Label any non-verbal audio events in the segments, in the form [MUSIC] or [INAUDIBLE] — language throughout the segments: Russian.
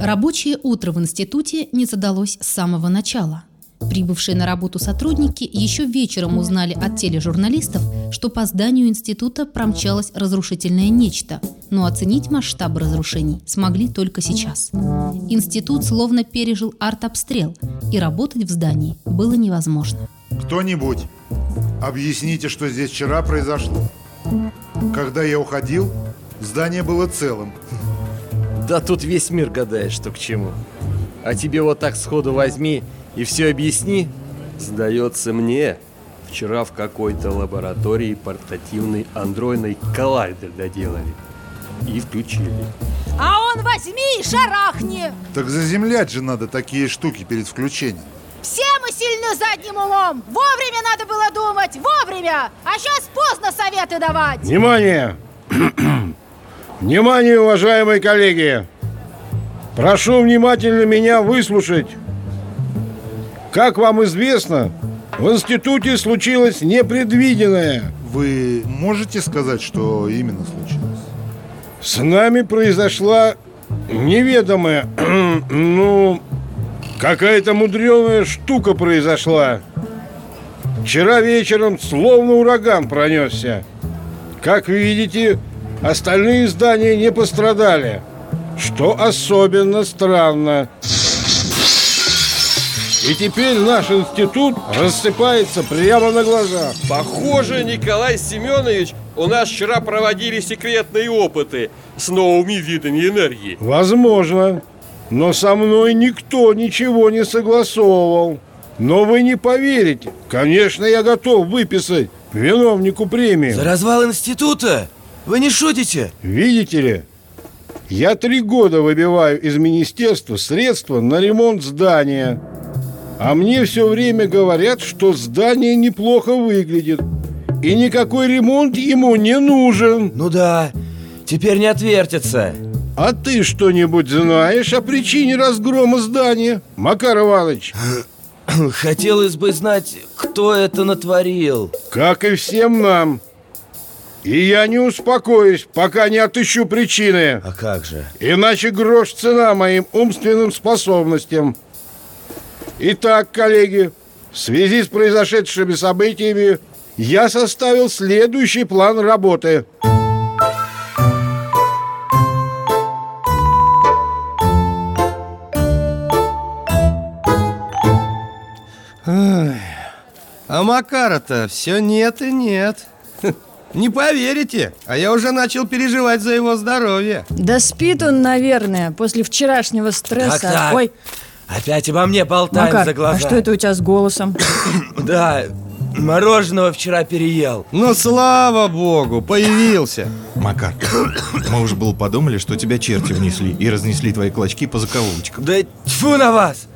Рабочее утро в институте не задалось с самого начала. Прибывшие на работу сотрудники еще вечером узнали от тележурналистов, что по зданию института промчалось разрушительное нечто, но оценить масштаб разрушений смогли только сейчас. Институт словно пережил артобстрел, и работать в здании было невозможно. Кто-нибудь, объясните, что здесь вчера произошло. Когда я уходил, здание было целым. Да тут весь мир гадает, что к чему. А тебе вот так сходу возьми и все объясни. Сдается мне, вчера в какой-то лаборатории портативный андроидный коллайдер доделали. И включили. А он возьми и шарахни! Так заземлять же надо такие штуки перед включением. Все мы сильны задним умом! Вовремя надо было думать! Вовремя! А сейчас поздно советы давать! Внимание! [CLEARS THROAT] Внимание, уважаемые коллеги! Прошу внимательно меня выслушать. Как вам известно, в институте случилось непредвиденное. Вы можете сказать, что именно случилось? С нами произошла неведомая, [CLEARS THROAT] ну, какая-то мудреная штука произошла. Вчера вечером словно ураган пронесся. Как вы видите, остальные здания не пострадали, что особенно странно. И теперь наш институт рассыпается прямо на глазах. Похоже, Николай Семенович, у нас вчера проводили секретные опыты с новыми видами энергии. Возможно, но со мной никто ничего не согласовывал. Но вы не поверите. Конечно, я готов выписать виновнику премию. За развал института? Вы не шутите? Видите ли, я три года выбиваю из министерства средства на ремонт здания. А мне все время говорят, что здание неплохо выглядит. И никакой ремонт ему не нужен. Ну да, теперь не отвертится. А ты что-нибудь знаешь о причине разгрома здания, Макар Иванович? Хотелось бы знать, кто это натворил. Как и всем нам. И я не успокоюсь, пока не отыщу причины. А как же? Иначе грош цена моим умственным способностям. Итак, коллеги, в связи с произошедшими событиями я составил следующий план работы. А Макара-то все нет и нет. Не поверите, а я уже начал переживать за его здоровье. Да спит он, наверное, после вчерашнего стресса. Как так? Ой, Опять обо мне болтаем Макар, за глаза. а что это у тебя с голосом? [COUGHS] Да, мороженого вчера переел. Ну, слава богу, появился. Макар, мы уж было подумали, что тебя черти внесли и разнесли твои клочки по закоулочкам. Да тьфу на вас!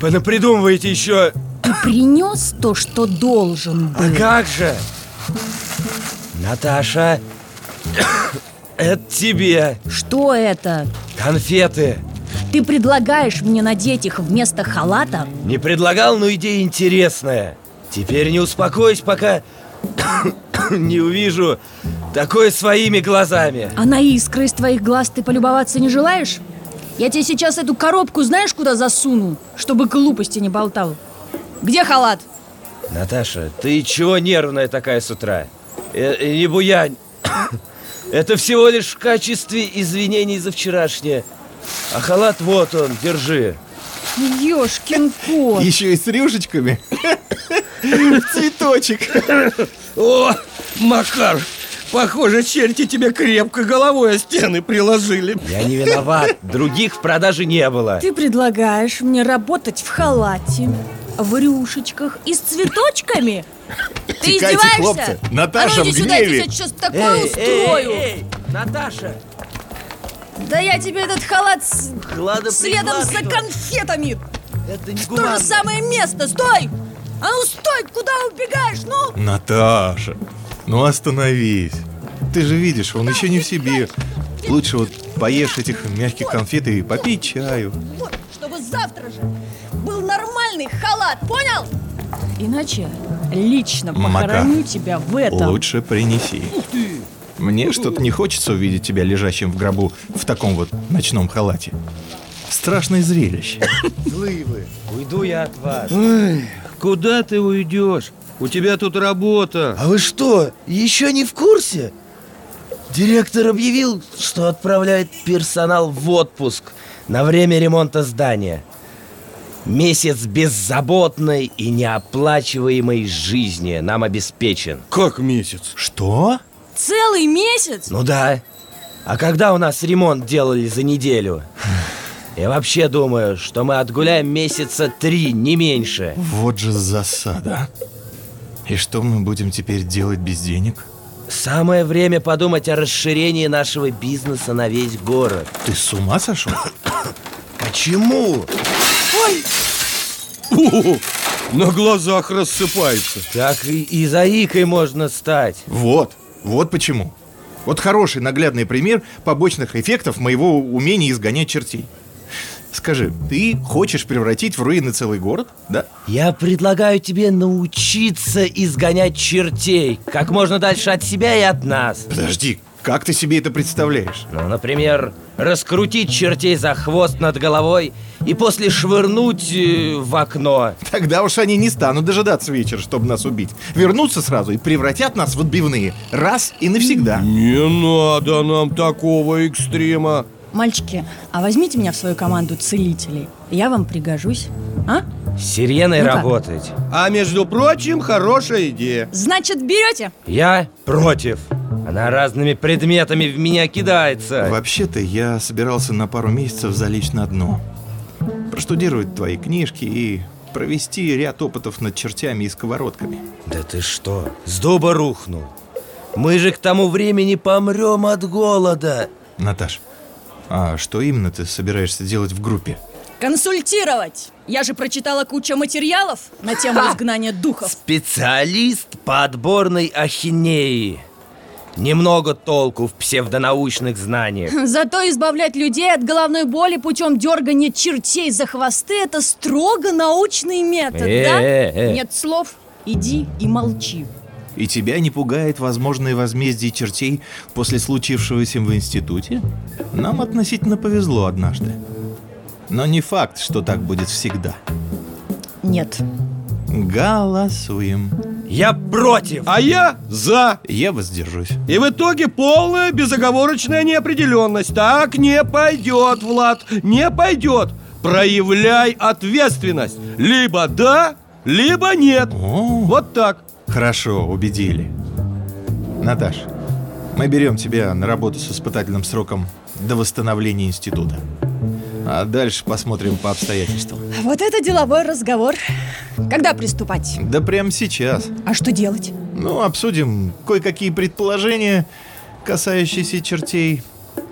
Понапридумываете еще... Ты принес то, что должен был. А как же? Наташа, [COUGHS] это тебе Что это? конфеты. Ты предлагаешь мне надеть их вместо халата? Не предлагал, но идея интересная. Теперь не успокоюсь, пока [COUGHS] не увижу такое своими глазами. А на искры из твоих глаз ты полюбоваться не желаешь? Я тебе сейчас эту коробку знаешь куда засуну, чтобы глупости не болтал. Где халат? Наташа, ты чего нервная такая с утра? Э, э, не буянь. [COUGHS] Это всего лишь в качестве извинений за вчерашнее. А халат вот он, держи. Ёшкин кот. Еще и с рюшечками. В цветочек. О, Макар, похоже, черти тебе крепко головой о стены приложили. Я не виноват, других в продаже не было. Ты предлагаешь мне работать в халате, в рюшечках и с цветочками? [LAUGHS] Ты Текайте, издеваешься? хлопцы, Наташа а ну, иди в сюда, я гневе. тебе сейчас такое устрою. эй, Наташа, Да я тебе этот халат с... следом за конфетами Это не в то же самое место. Стой! А ну стой! Куда убегаешь? Ну! Наташа, ну остановись. Ты же видишь, он еще не в себе. Лучше вот поешь этих мягких конфет и попей чаю. Вот, чтобы завтра же халат, понял? Иначе лично похороню тебя в этом. Лучше принеси. Мне что-то не хочется увидеть тебя лежащим в гробу в таком вот ночном халате. Страшное зрелище. Злые вы. Уйду я от вас. Ой, куда ты уйдешь? У тебя тут работа. А вы что, еще не в курсе? Директор объявил, что отправляет персонал в отпуск на время ремонта здания. Месяц беззаботной и неоплачиваемой жизни нам обеспечен. Как месяц? Что? Целый месяц? Ну да. А когда у нас ремонт делали за неделю? Я вообще думаю, что мы отгуляем месяца три, не меньше. Вот же засада. И что мы будем теперь делать без денег? Самое время подумать о расширении нашего бизнеса на весь город. Ты с ума сошел? Почему? О, на глазах рассыпается. Так и, и заикой можно стать. Вот, вот почему. Вот хороший наглядный пример побочных эффектов моего умения изгонять чертей. Скажи, ты хочешь превратить в руины целый город, да? Я предлагаю тебе научиться изгонять чертей как можно дальше от себя и от нас. Подожди, как ты себе это представляешь? Ну, например, раскрутить чертей за хвост над головой и после швырнуть э, в окно. Тогда уж они не станут дожидаться вечера, чтобы нас убить. Вернутся сразу и превратят нас в отбивные. Раз и навсегда. Не надо нам такого экстрима. Мальчики, а возьмите меня в свою команду целителей. Я вам пригожусь. А? С сиреной Ну как? работать. А между прочим, хорошая идея. Значит, берете? Я против. Она разными предметами в меня кидается. Вообще-то я собирался на пару месяцев залечь на дно. Проштудировать твои книжки и провести ряд опытов над чертями и сковородками. Да ты что, с дуба рухнул? Мы же к тому времени помрем от голода. Наташ, а что именно ты собираешься делать в группе? Консультировать! Я же прочитала кучу материалов на тему изгнания духов. Специалист по отборной ахинеи. Немного толку в псевдонаучных знаниях. [LAUGHS] Зато избавлять людей от головной боли путем дергания чертей за хвосты – это строго научный метод, да? Нет слов, иди и молчи. И тебя не пугает возможное возмездие чертей после случившегося в институте? Нам относительно повезло однажды. Но не факт, что так будет всегда. Нет. Голосуем. Я против! А я за. Я воздержусь. И в итоге полная безоговорочная неопределенность. Так не пойдет, Влад, не пойдет. Проявляй ответственность. Либо да, либо нет. О, Вот так. хорошо, убедили. Наташ, мы берем тебя на работу с испытательным сроком до восстановления института. А дальше посмотрим по обстоятельствам. Вот это деловой разговор. Когда приступать? Да прямо сейчас. А что делать? Ну, обсудим кое-какие предположения, касающиеся чертей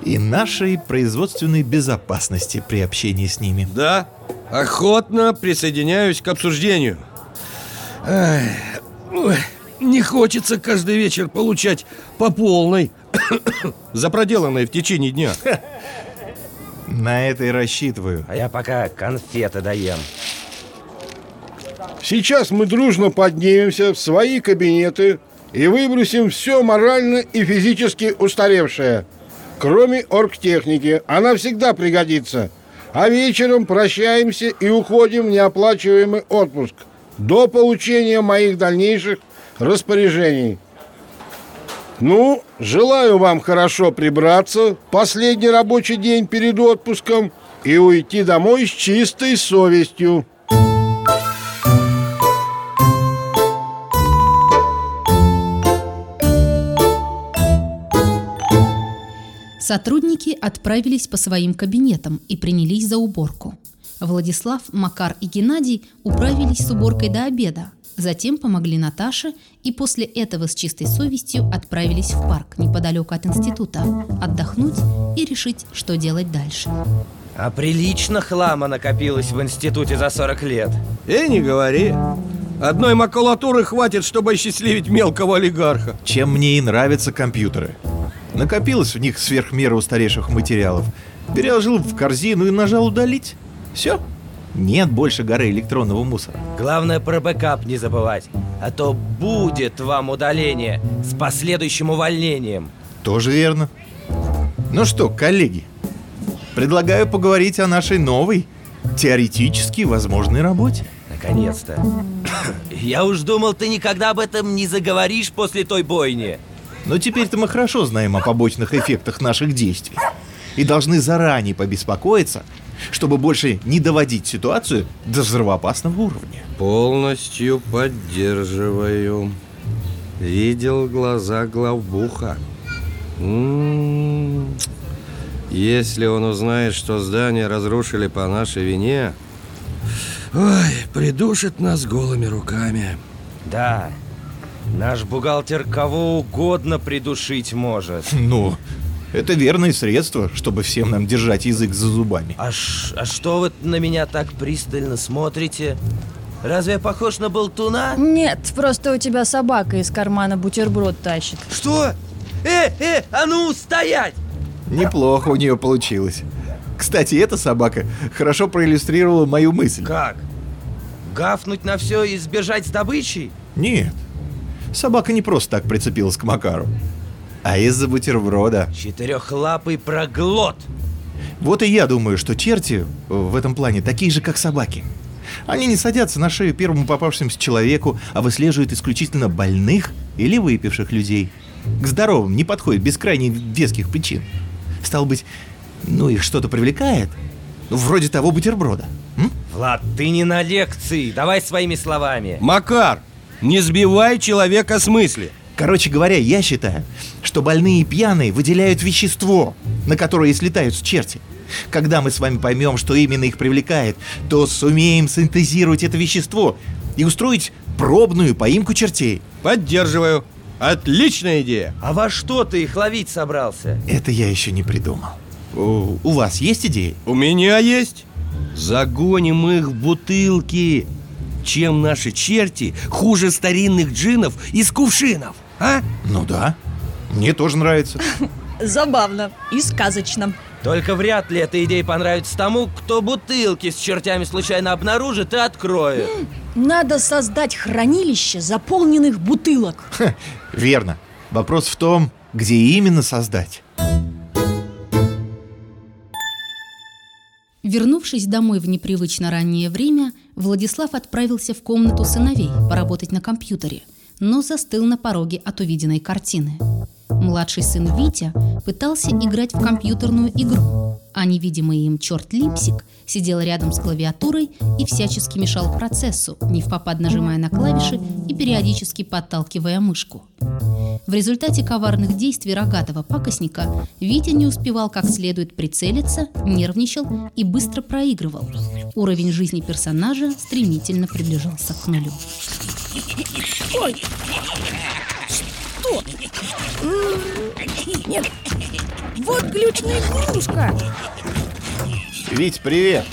и нашей производственной безопасности при общении с ними. Да, охотно присоединяюсь к обсуждению. Ой, не хочется каждый вечер получать по полной [COUGHS] за проделанное в течение дня. [LAUGHS] На это и рассчитываю. А я пока конфеты доем. Сейчас мы дружно поднимемся в свои кабинеты и выбросим все морально и физически устаревшее. Кроме оргтехники, она всегда пригодится. А вечером прощаемся и уходим в неоплачиваемый отпуск до получения моих дальнейших распоряжений. Ну, желаю вам хорошо прибраться, последний рабочий день перед отпуском и уйти домой с чистой совестью. Сотрудники отправились по своим кабинетам и принялись за уборку. Владислав, Макар и Геннадий управились с уборкой до обеда, затем помогли Наташе и после этого с чистой совестью отправились в парк неподалеку от института отдохнуть и решить, что делать дальше. А прилично хлама накопилось в институте за 40 лет. И не говори. Одной макулатуры хватит, чтобы осчастливить мелкого олигарха. Чем мне и нравятся компьютеры. Накопилось в них сверх меры устаревших материалов. Переложил в корзину и нажал удалить. Все. Нет больше горы электронного мусора. Главное про бэкап не забывать, а то будет вам удаление с последующим увольнением. Тоже верно. Ну что, коллеги, Предлагаю поговорить о нашей новой, теоретически возможной работе. Наконец-то. [COUGHS] Я уж думал, ты никогда об этом не заговоришь после той бойни. Но теперь-то мы хорошо знаем о побочных эффектах наших действий. И должны заранее побеспокоиться, чтобы больше не доводить ситуацию до взрывоопасного уровня. Полностью поддерживаю. Видел глаза главбуха. М-м-м. Если он узнает, что здание разрушили по нашей вине, ой, придушит нас голыми руками. Да, наш бухгалтер кого угодно придушить может. Ну, это верное средство, чтобы всем нам держать язык за зубами. А, ш, а что вы на меня так пристально смотрите? Разве я похож на болтуна? Нет, просто у тебя собака из кармана бутерброд тащит. Что? Э, э, а ну, стоять! Неплохо у нее получилось. Кстати, эта собака хорошо проиллюстрировала мою мысль. Как? Гафнуть на все и сбежать с добычей? Нет. Собака не просто так прицепилась к Макару, а из-за бутерброда. Четырехлапый проглот. Вот и я думаю, что черти в этом плане такие же, как собаки. Они не садятся на шею первому попавшемуся человеку, а выслеживают исключительно больных или выпивших людей. К здоровым не подходит без крайне веских причин. Стал быть, ну их что-то привлекает? Ну, вроде того бутерброда. М? Влад, ты не на лекции, давай своими словами. Макар, не сбивай человека с мысли. Короче говоря, я считаю, что больные и пьяные выделяют вещество, на которое и слетаются черти. Когда мы с вами поймем, что именно их привлекает, то сумеем синтезировать это вещество и устроить пробную поимку чертей. Поддерживаю. Отличная идея. А во что ты их ловить собрался? Это я еще не придумал. У, у вас есть идеи? У меня есть. Загоним их в бутылки. Чем наши черти хуже старинных джинов из кувшинов, а? Ну да. Мне тоже нравится. [LAUGHS] Забавно и сказочно. Только вряд ли эта идея понравится тому, кто бутылки с чертями случайно обнаружит и откроет. Надо создать хранилище заполненных бутылок. Ха, верно. Вопрос в том, где именно создать. Вернувшись домой в непривычно раннее время, Владислав отправился в комнату сыновей поработать на компьютере, но застыл на пороге от увиденной картины. Младший сын Витя пытался играть в компьютерную игру, а невидимый им черт Липсик сидел рядом с клавиатурой и всячески мешал процессу, не в попад нажимая на клавиши и периодически подталкивая мышку. В результате коварных действий рогатого пакостника Витя не успевал как следует прицелиться, нервничал и быстро проигрывал. Уровень жизни персонажа стремительно приближался к нулю. Ой! Что? Нет! Вот глючная игрушка! Вить, привет!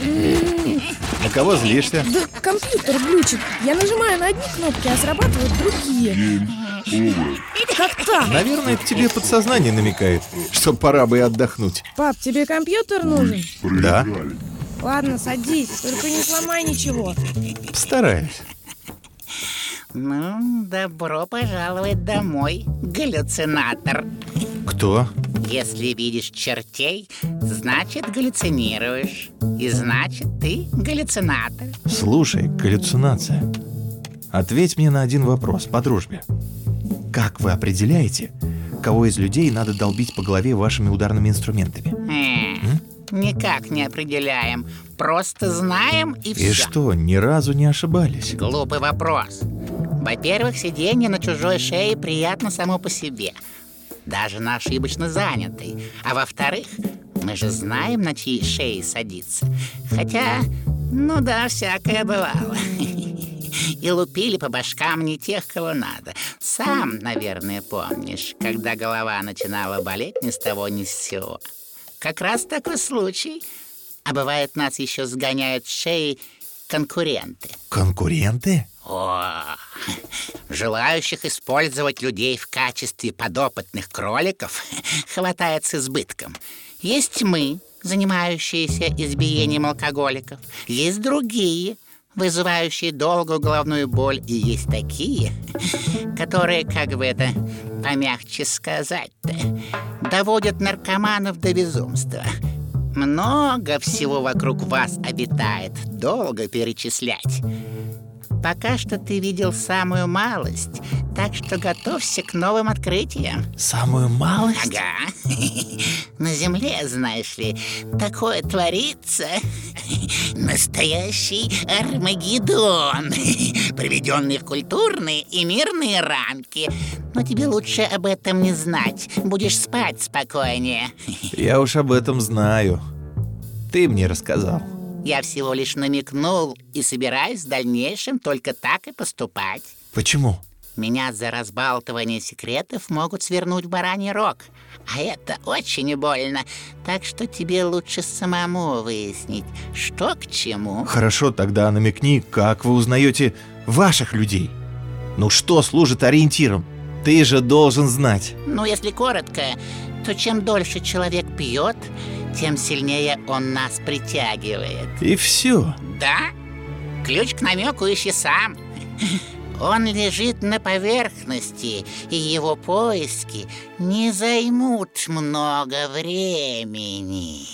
На кого злишься? Да компьютер глючит. Я нажимаю на одни кнопки, а срабатывают другие. Как так? Наверное, это тебе подсознание намекает, что пора бы и отдохнуть. Пап, тебе компьютер нужен? Да? Ладно, садись, только не сломай ничего. Постараюсь. Ну, добро пожаловать домой, галлюцинатор. Кто? Если видишь чертей, значит галлюцинируешь. И значит ты галлюцинатор. Слушай, галлюцинация. Ответь мне на один вопрос по дружбе. Как вы определяете, кого из людей надо долбить по голове вашими ударными инструментами? Э, никак не определяем. Просто знаем и все. И что, ни разу не ошибались? Глупый вопрос. Во-первых, сиденье на чужой шее приятно само по себе. Даже на ошибочно занятой. А во-вторых, мы же знаем, на чьи шеи садиться. Хотя, ну да, всякое бывало. [LAUGHS] И лупили по башкам не тех, кого надо. Сам, наверное, помнишь, когда голова начинала болеть ни с того ни с сего. Как раз такой случай. А бывает, нас еще сгоняют с шеи конкуренты. Конкуренты? О, желающих использовать людей в качестве подопытных кроликов [LAUGHS] хватает с избытком. Есть мы, занимающиеся избиением алкоголиков, есть другие, вызывающие долгую головную боль, и есть такие, [LAUGHS] которые, как бы это помягче сказать-то, доводят наркоманов до безумства. Много всего вокруг вас обитает, долго перечислять. Пока что ты видел самую малость, так что готовься к новым открытиям. Самую малость? Ага. [LAUGHS] На земле, знаешь ли, такое творится. [LAUGHS] Настоящий Армагеддон, [LAUGHS] приведенный в культурные и мирные рамки. Но тебе лучше об этом не знать. Будешь спать спокойнее. Я уж об этом знаю. Ты мне рассказал. Я всего лишь намекнул и собираюсь в дальнейшем только так и поступать. Почему? Меня за разбалтывание секретов могут свернуть в бараний рог. А это очень больно. Так что тебе лучше самому выяснить, что к чему. Хорошо, тогда намекни, как вы узнаете ваших людей. Ну что служит ориентиром? Ты же должен знать. Ну, если коротко, то чем дольше человек пьет, тем сильнее он нас притягивает. И все. Да? Ключ к намеку ищи сам. [LAUGHS] Он лежит на поверхности, и его поиски не займут много времени.